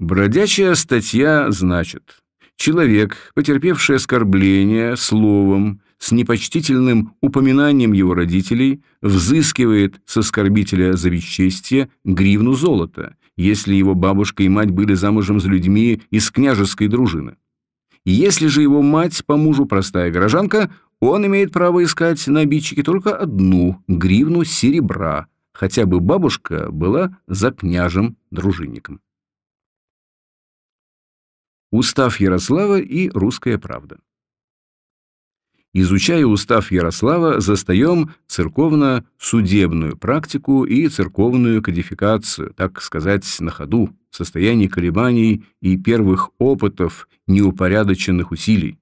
S1: Бродячая статья значит «Человек, потерпевший оскорбление словом, с непочтительным упоминанием его родителей, взыскивает с оскорбителя за бесчестие гривну золота, если его бабушка и мать были замужем за людьми из княжеской дружины. Если же его мать по мужу простая горожанка, он имеет право искать на обидчике только одну гривну серебра, хотя бы бабушка была за княжем-дружинником. Устав Ярослава и Русская правда. Изучая устав Ярослава, застаем церковно-судебную практику и церковную кодификацию, так сказать, на ходу, в состоянии колебаний и первых опытов неупорядоченных усилий.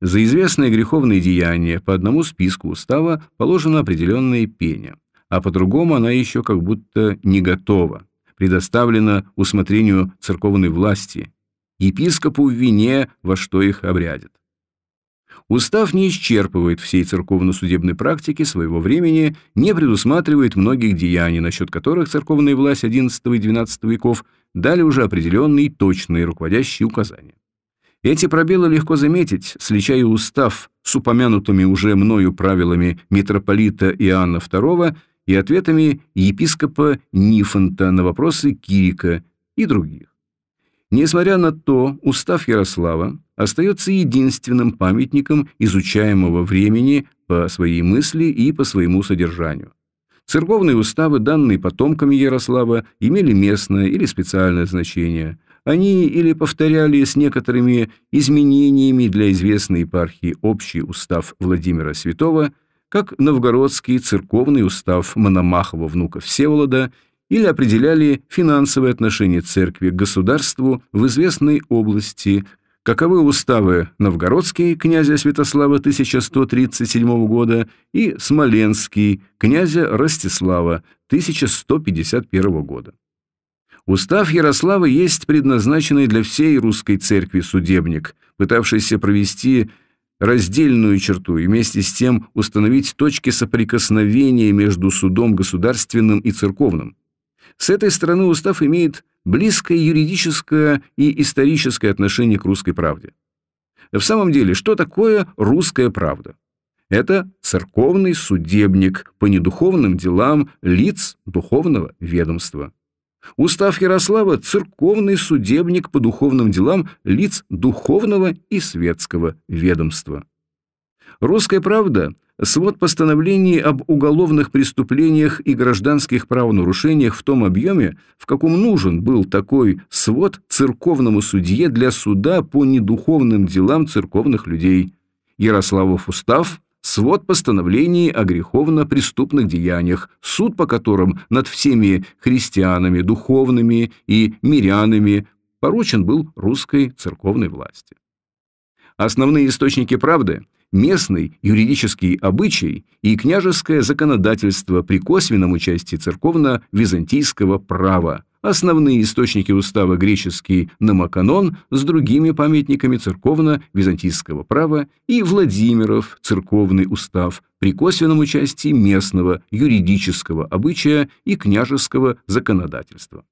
S1: За известные греховные деяния по одному списку устава положена определенная пеня, а по-другому она еще как будто не готова, предоставлена усмотрению церковной власти, епископу в вине, во что их обрядят. Устав не исчерпывает всей церковно-судебной практики своего времени, не предусматривает многих деяний, насчет которых церковная власть XI и XII веков дали уже определенные точные руководящие указания. Эти пробелы легко заметить, сличая устав с упомянутыми уже мною правилами митрополита Иоанна II и ответами епископа Нифонта на вопросы Кирика и других. Несмотря на то, устав Ярослава остается единственным памятником изучаемого времени по своей мысли и по своему содержанию. Церковные уставы, данные потомками Ярослава, имели местное или специальное значение. Они или повторяли с некоторыми изменениями для известной епархии общий устав Владимира Святого, как новгородский церковный устав Мономахова внука Всеволода, или определяли финансовые отношения церкви к государству в известной области, каковы уставы Новгородский князя Святослава 1137 года и Смоленский князя Ростислава 1151 года. Устав Ярослава есть предназначенный для всей русской церкви судебник, пытавшийся провести раздельную черту и вместе с тем установить точки соприкосновения между судом государственным и церковным. С этой стороны устав имеет близкое юридическое и историческое отношение к русской правде. В самом деле, что такое русская правда? Это церковный судебник по недуховным делам лиц духовного ведомства. Устав Ярослава – церковный судебник по духовным делам лиц духовного и светского ведомства. Русская правда – свод постановлений об уголовных преступлениях и гражданских правонарушениях в том объеме, в каком нужен был такой свод церковному судье для суда по недуховным делам церковных людей. Ярославов устав – свод постановлений о греховно-преступных деяниях, суд по которым над всеми христианами, духовными и мирянами поручен был русской церковной власти. Основные источники правды – местный юридический обычай и княжеское законодательство при косвенном участии церковно-византийского права, основные источники устава греческий Намаканон с другими памятниками церковно-византийского права и Владимиров церковный устав при косвенном участии местного юридического обычая и княжеского законодательства.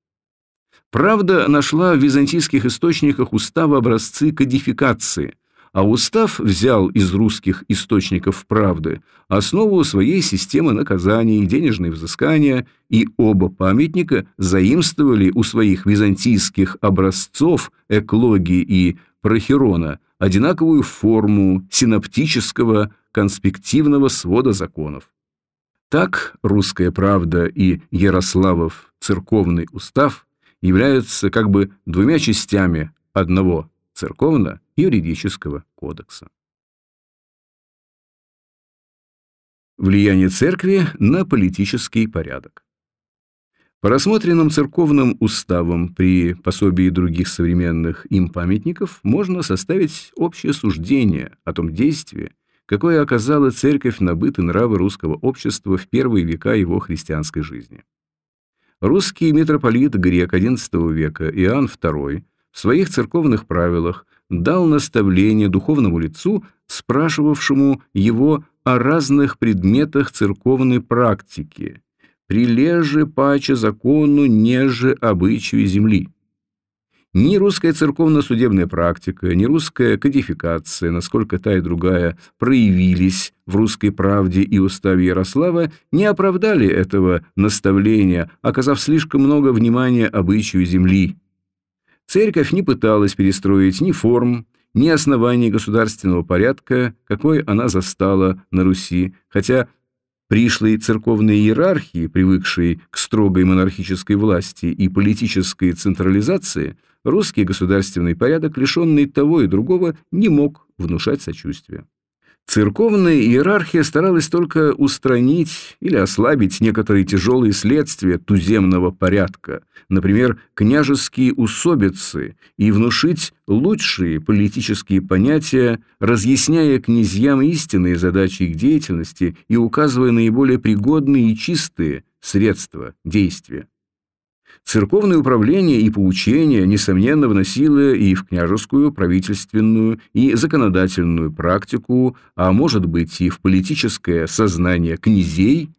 S1: Правда нашла в византийских источниках устава образцы кодификации – а устав взял из русских источников правды основу своей системы наказаний, денежные взыскания, и оба памятника заимствовали у своих византийских образцов эклогии и прохерона одинаковую форму синоптического конспективного свода законов. Так «Русская правда» и Ярославов церковный устав являются как бы двумя частями одного церковно-юридического кодекса. Влияние церкви на политический порядок. По рассмотренным церковным уставам при пособии других современных им памятников можно составить общее суждение о том действии, какое оказала церковь на быт и нравы русского общества в первые века его христианской жизни. Русский митрополит грек XI века Иоанн II в своих церковных правилах дал наставление духовному лицу, спрашивавшему его о разных предметах церковной практики, прилеже паче закону, неже обычаю земли. Ни русская церковно-судебная практика, ни русская кодификация, насколько та и другая проявились в русской правде и уставе Ярослава, не оправдали этого наставления, оказав слишком много внимания обычаю земли, Церковь не пыталась перестроить ни форм, ни оснований государственного порядка, какой она застала на Руси, хотя пришлые церковные иерархии, привыкшие к строгой монархической власти и политической централизации, русский государственный порядок, лишенный того и другого, не мог внушать сочувствия. Церковная иерархия старалась только устранить или ослабить некоторые тяжелые следствия туземного порядка, например, княжеские усобицы, и внушить лучшие политические понятия, разъясняя князьям истинные задачи их деятельности и указывая наиболее пригодные и чистые средства действия. Церковное управление и поучение, несомненно, вносило и в княжескую, правительственную и законодательную практику, а может быть и в политическое сознание князей,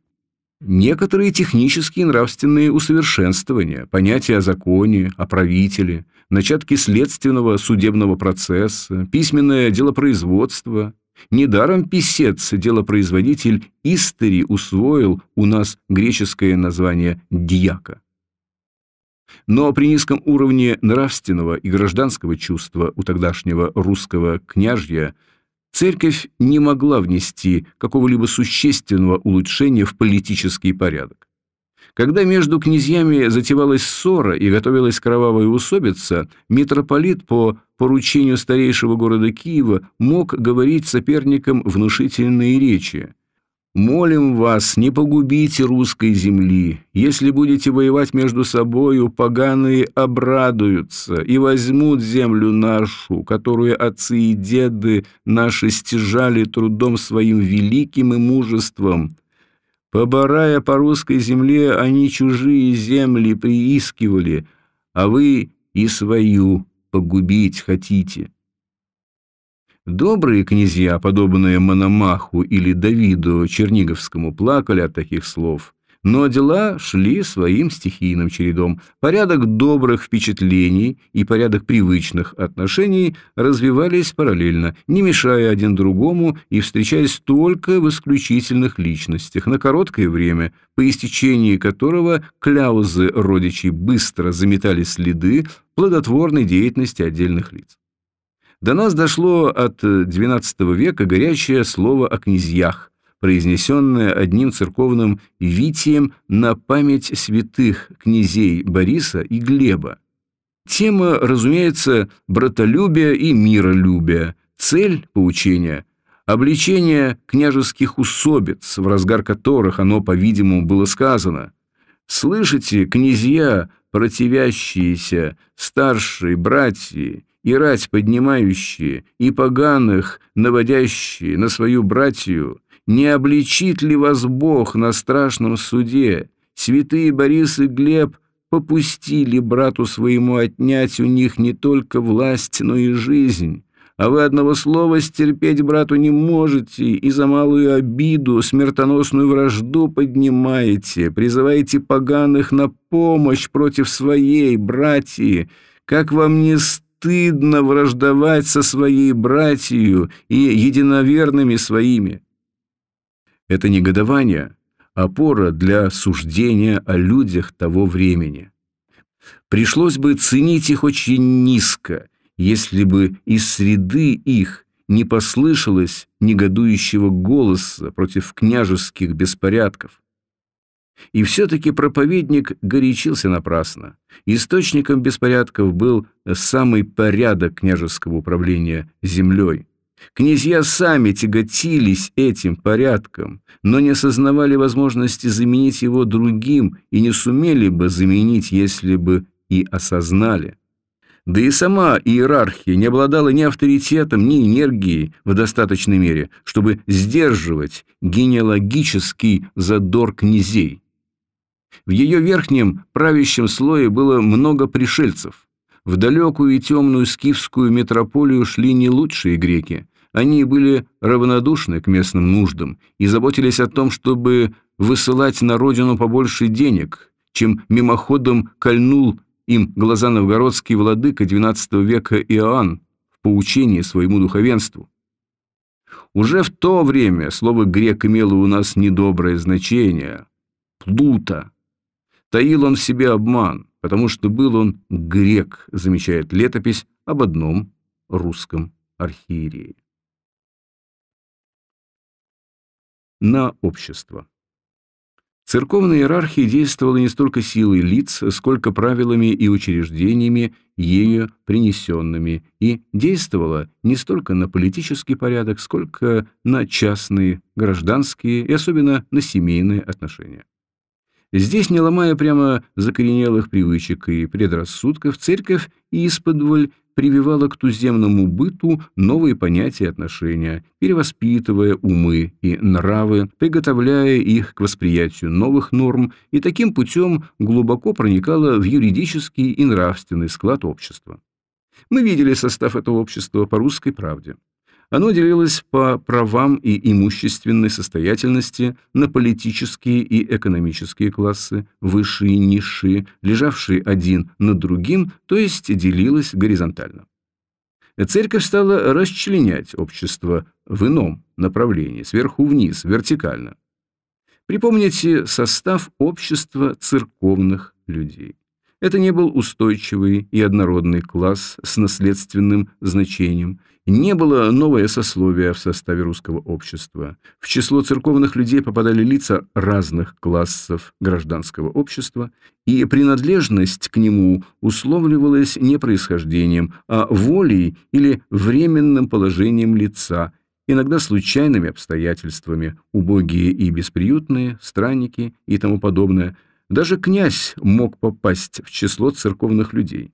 S1: некоторые технические и нравственные усовершенствования, понятия о законе, о правителе, начатки следственного судебного процесса, письменное делопроизводство. Недаром писец, делопроизводитель Истери усвоил у нас греческое название «дьяка». Но при низком уровне нравственного и гражданского чувства у тогдашнего русского княжья церковь не могла внести какого-либо существенного улучшения в политический порядок. Когда между князьями затевалась ссора и готовилась кровавая усобица, митрополит по поручению старейшего города Киева мог говорить соперникам внушительные речи. «Молим вас, не погубите русской земли. Если будете воевать между собою, поганые обрадуются и возьмут землю нашу, которую отцы и деды наши стяжали трудом своим великим и мужеством». Поборая по русской земле, они чужие земли приискивали, а вы и свою погубить хотите. Добрые князья, подобные Мономаху или Давиду Черниговскому, плакали от таких слов. Но дела шли своим стихийным чередом. Порядок добрых впечатлений и порядок привычных отношений развивались параллельно, не мешая один другому и встречаясь только в исключительных личностях на короткое время, по истечении которого кляузы родичей быстро заметали следы плодотворной деятельности отдельных лиц. До нас дошло от XII века горячее слово о князьях – произнесенное одним церковным витием на память святых князей Бориса и Глеба. Тема, разумеется, братолюбия и миролюбия, цель поучения – обличение княжеских усобиц, в разгар которых оно, по-видимому, было сказано. «Слышите, князья, противящиеся, старшие братья, и рать поднимающие, и поганых, наводящие на свою братью, не обличит ли вас Бог на страшном суде? Святые Борис и Глеб попустили брату своему отнять у них не только власть, но и жизнь. А вы одного слова стерпеть брату не можете, и за малую обиду смертоносную вражду поднимаете, призываете поганых на помощь против своей братьи. Как вам не стыдно враждовать со своей братью и единоверными своими? Это негодование – опора для суждения о людях того времени. Пришлось бы ценить их очень низко, если бы из среды их не послышалось негодующего голоса против княжеских беспорядков. И все-таки проповедник горячился напрасно. Источником беспорядков был самый порядок княжеского управления землей. Князья сами тяготились этим порядком, но не осознавали возможности заменить его другим и не сумели бы заменить, если бы и осознали. Да и сама иерархия не обладала ни авторитетом, ни энергией в достаточной мере, чтобы сдерживать генеалогический задор князей. В ее верхнем правящем слое было много пришельцев – в далекую и темную скифскую метрополию шли не лучшие греки. Они были равнодушны к местным нуждам и заботились о том, чтобы высылать на родину побольше денег, чем мимоходом кольнул им глаза новгородский владыка XII века Иоанн в поучении своему духовенству. Уже в то время слово «грек» имело у нас недоброе значение – «плута». Таил он в себе обман потому что был он грек, замечает летопись об одном русском архиерее. На общество. Церковная иерархия действовала не столько силой лиц, сколько правилами и учреждениями, ею принесенными, и действовала не столько на политический порядок, сколько на частные, гражданские и особенно на семейные отношения. Здесь, не ломая прямо закоренелых привычек и предрассудков, церковь исподволь прививала к туземному быту новые понятия и отношения, перевоспитывая умы и нравы, приготовляя их к восприятию новых норм и таким путем глубоко проникала в юридический и нравственный склад общества. Мы видели состав этого общества по русской правде. Оно делилось по правам и имущественной состоятельности на политические и экономические классы, высшие и низшие, лежавшие один над другим, то есть делилось горизонтально. Церковь стала расчленять общество в ином направлении, сверху вниз, вертикально. Припомните состав общества церковных людей. Это не был устойчивый и однородный класс с наследственным значением. Не было новое сословие в составе русского общества. В число церковных людей попадали лица разных классов гражданского общества, и принадлежность к нему условливалась не происхождением, а волей или временным положением лица, иногда случайными обстоятельствами, убогие и бесприютные, странники и тому подобное – даже князь мог попасть в число церковных людей.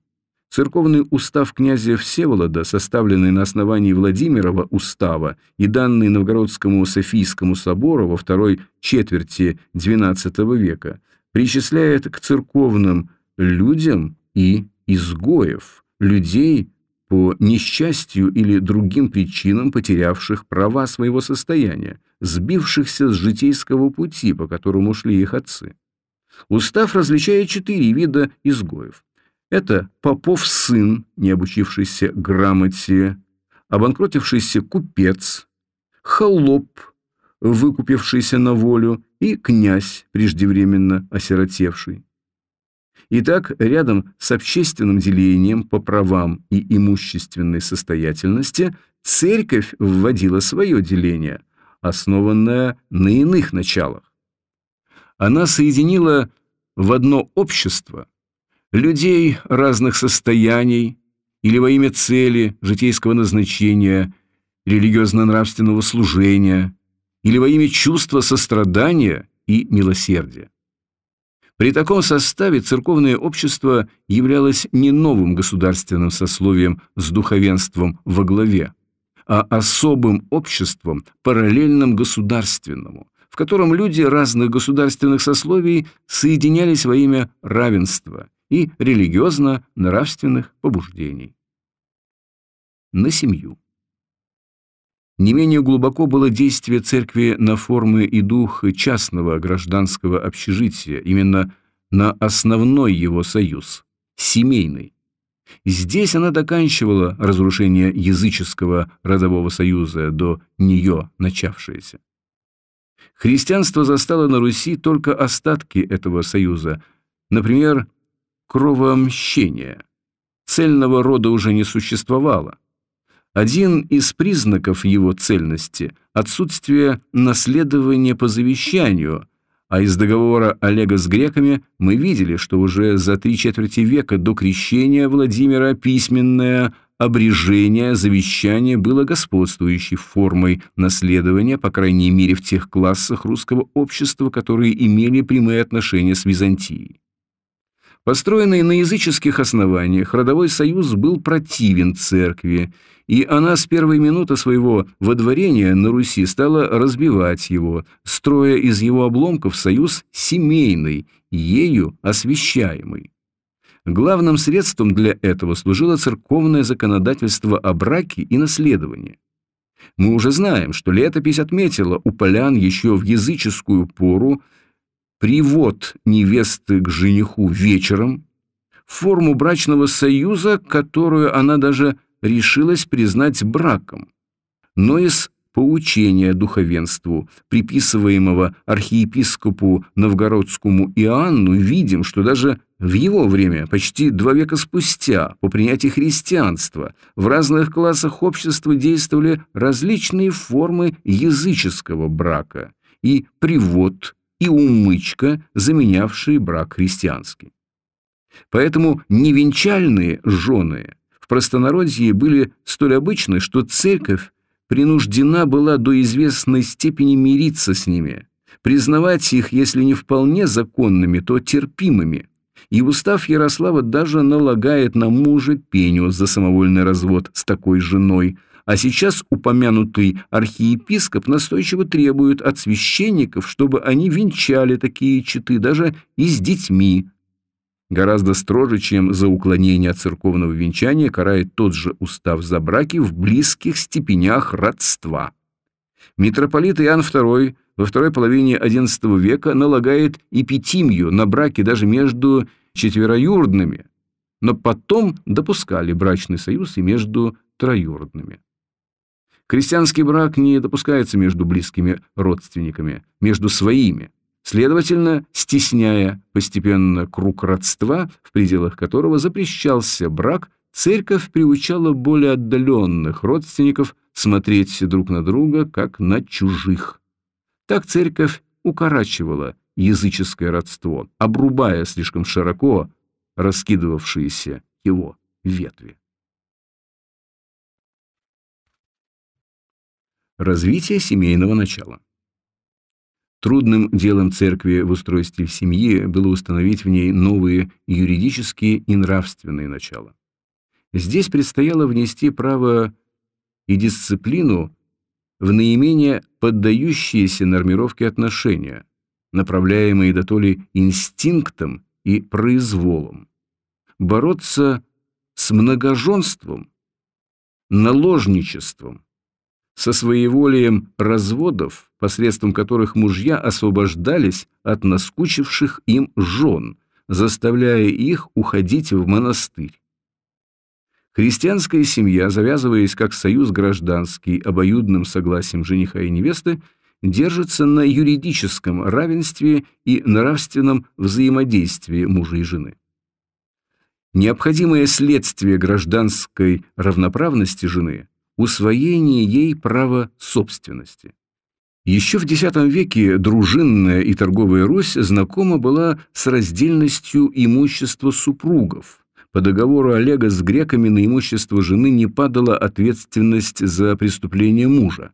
S1: Церковный устав князя Всеволода, составленный на основании Владимирова устава и данный Новгородскому Софийскому собору во второй четверти XII века, причисляет к церковным людям и изгоев, людей, по несчастью или другим причинам потерявших права своего состояния, сбившихся с житейского пути, по которому шли их отцы. Устав различает четыре вида изгоев. Это попов сын, не обучившийся грамоте, обанкротившийся купец, холоп, выкупившийся на волю, и князь, преждевременно осиротевший. Итак, рядом с общественным делением по правам и имущественной состоятельности церковь вводила свое деление, основанное на иных началах она соединила в одно общество людей разных состояний или во имя цели, житейского назначения, религиозно-нравственного служения, или во имя чувства сострадания и милосердия. При таком составе церковное общество являлось не новым государственным сословием с духовенством во главе, а особым обществом, параллельным государственному, в котором люди разных государственных сословий соединялись во имя равенства и религиозно-нравственных побуждений. На семью. Не менее глубоко было действие церкви на формы и дух частного гражданского общежития, именно на основной его союз – семейный. Здесь она доканчивала разрушение языческого родового союза до нее начавшееся. Христианство застало на Руси только остатки этого союза, например, кровомщение. Цельного рода уже не существовало. Один из признаков его цельности – отсутствие наследования по завещанию, а из договора Олега с греками мы видели, что уже за три четверти века до крещения Владимира письменное обрежение, завещание было господствующей формой наследования, по крайней мере в тех классах русского общества, которые имели прямые отношения с Византией. Построенный на языческих основаниях, родовой союз был противен церкви, и она с первой минуты своего водворения на Руси стала разбивать его, строя из его обломков союз семейный, ею освящаемый. Главным средством для этого служило церковное законодательство о браке и наследовании. Мы уже знаем, что летопись отметила у полян еще в языческую пору привод невесты к жениху вечером, форму брачного союза, которую она даже решилась признать браком. Но из поучения духовенству, приписываемого архиепископу новгородскому Иоанну, видим, что даже в его время, почти два века спустя, по принятии христианства, в разных классах общества действовали различные формы языческого брака и привод, и умычка, заменявшие брак христианский. Поэтому невенчальные жены в простонародье были столь обычны, что церковь принуждена была до известной степени мириться с ними, признавать их, если не вполне законными, то терпимыми – и устав Ярослава даже налагает на мужа пеню за самовольный развод с такой женой, а сейчас упомянутый архиепископ настойчиво требует от священников, чтобы они венчали такие читы даже и с детьми. Гораздо строже, чем за уклонение от церковного венчания, карает тот же устав за браки в близких степенях родства. Митрополит Иоанн II во второй половине XI века налагает эпитимию на браки даже между четвероюродными, но потом допускали брачный союз и между троюродными. Крестьянский брак не допускается между близкими родственниками, между своими. следовательно, стесняя постепенно круг родства, в пределах которого запрещался брак, церковь приучала более отдаленных родственников смотреть друг на друга, как на чужих. Так церковь укорачивала языческое родство, обрубая слишком широко раскидывавшиеся его ветви. Развитие семейного начала Трудным делом церкви в устройстве семьи было установить в ней новые юридические и нравственные начала. Здесь предстояло внести право и дисциплину в наименее поддающиеся нормировке отношения, направляемые до то ли инстинктом и произволом, бороться с многоженством, наложничеством, со своеволием разводов, посредством которых мужья освобождались от наскучивших им жен, заставляя их уходить в монастырь. Христианская семья, завязываясь как союз гражданский обоюдным согласием жениха и невесты, держится на юридическом равенстве и нравственном взаимодействии мужа и жены. Необходимое следствие гражданской равноправности жены – усвоение ей права собственности. Еще в X веке дружинная и торговая Русь знакома была с раздельностью имущества супругов – по договору Олега с греками на имущество жены не падала ответственность за преступление мужа.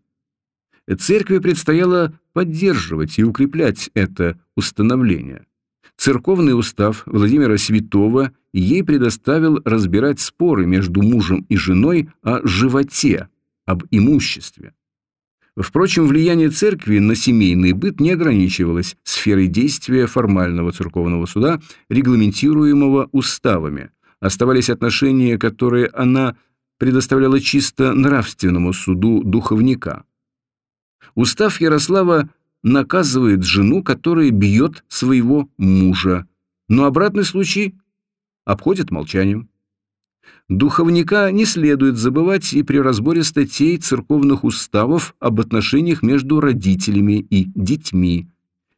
S1: Церкви предстояло поддерживать и укреплять это установление. Церковный устав Владимира Святого ей предоставил разбирать споры между мужем и женой о животе, об имуществе. Впрочем, влияние церкви на семейный быт не ограничивалось сферой действия формального церковного суда, регламентируемого уставами, оставались отношения, которые она предоставляла чисто нравственному суду духовника. Устав Ярослава наказывает жену, которая бьет своего мужа, но обратный случай обходит молчанием. Духовника не следует забывать и при разборе статей церковных уставов об отношениях между родителями и детьми,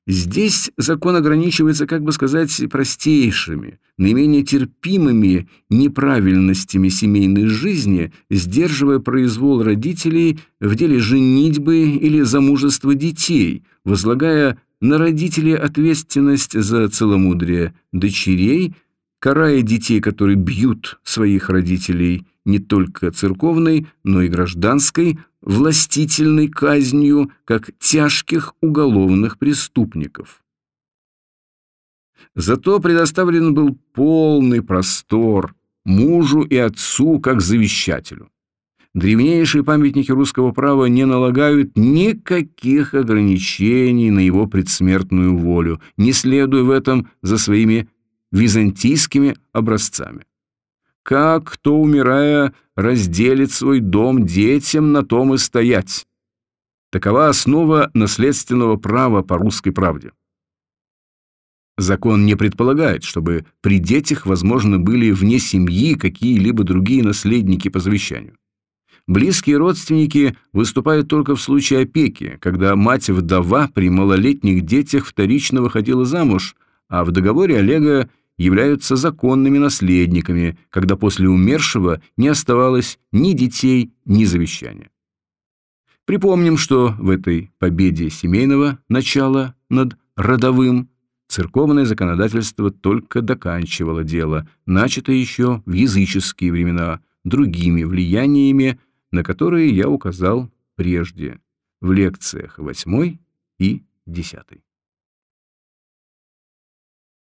S1: Здесь закон ограничивается, как бы сказать, простейшими, наименее терпимыми неправильностями семейной жизни, сдерживая произвол родителей в деле женитьбы или замужества детей, возлагая на родителей ответственность за целомудрие дочерей, карая детей, которые бьют своих родителей не только церковной, но и гражданской, властительной казнью как тяжких уголовных преступников. Зато предоставлен был полный простор мужу и отцу как завещателю. Древнейшие памятники русского права не налагают никаких ограничений на его предсмертную волю, не следуя в этом за своими византийскими образцами. Как кто, умирая, разделит свой дом детям, на том и стоять. Такова основа наследственного права по русской правде. Закон не предполагает, чтобы при детях, возможно, были вне семьи какие-либо другие наследники по завещанию. Близкие родственники выступают только в случае опеки, когда мать-вдова при малолетних детях вторично выходила замуж, а в договоре Олега являются законными наследниками, когда после умершего не оставалось ни детей, ни завещания. Припомним, что в этой победе семейного начала над родовым церковное законодательство только доканчивало дело, начатое еще в языческие времена, другими влияниями, на которые я указал прежде в лекциях 8 и 10.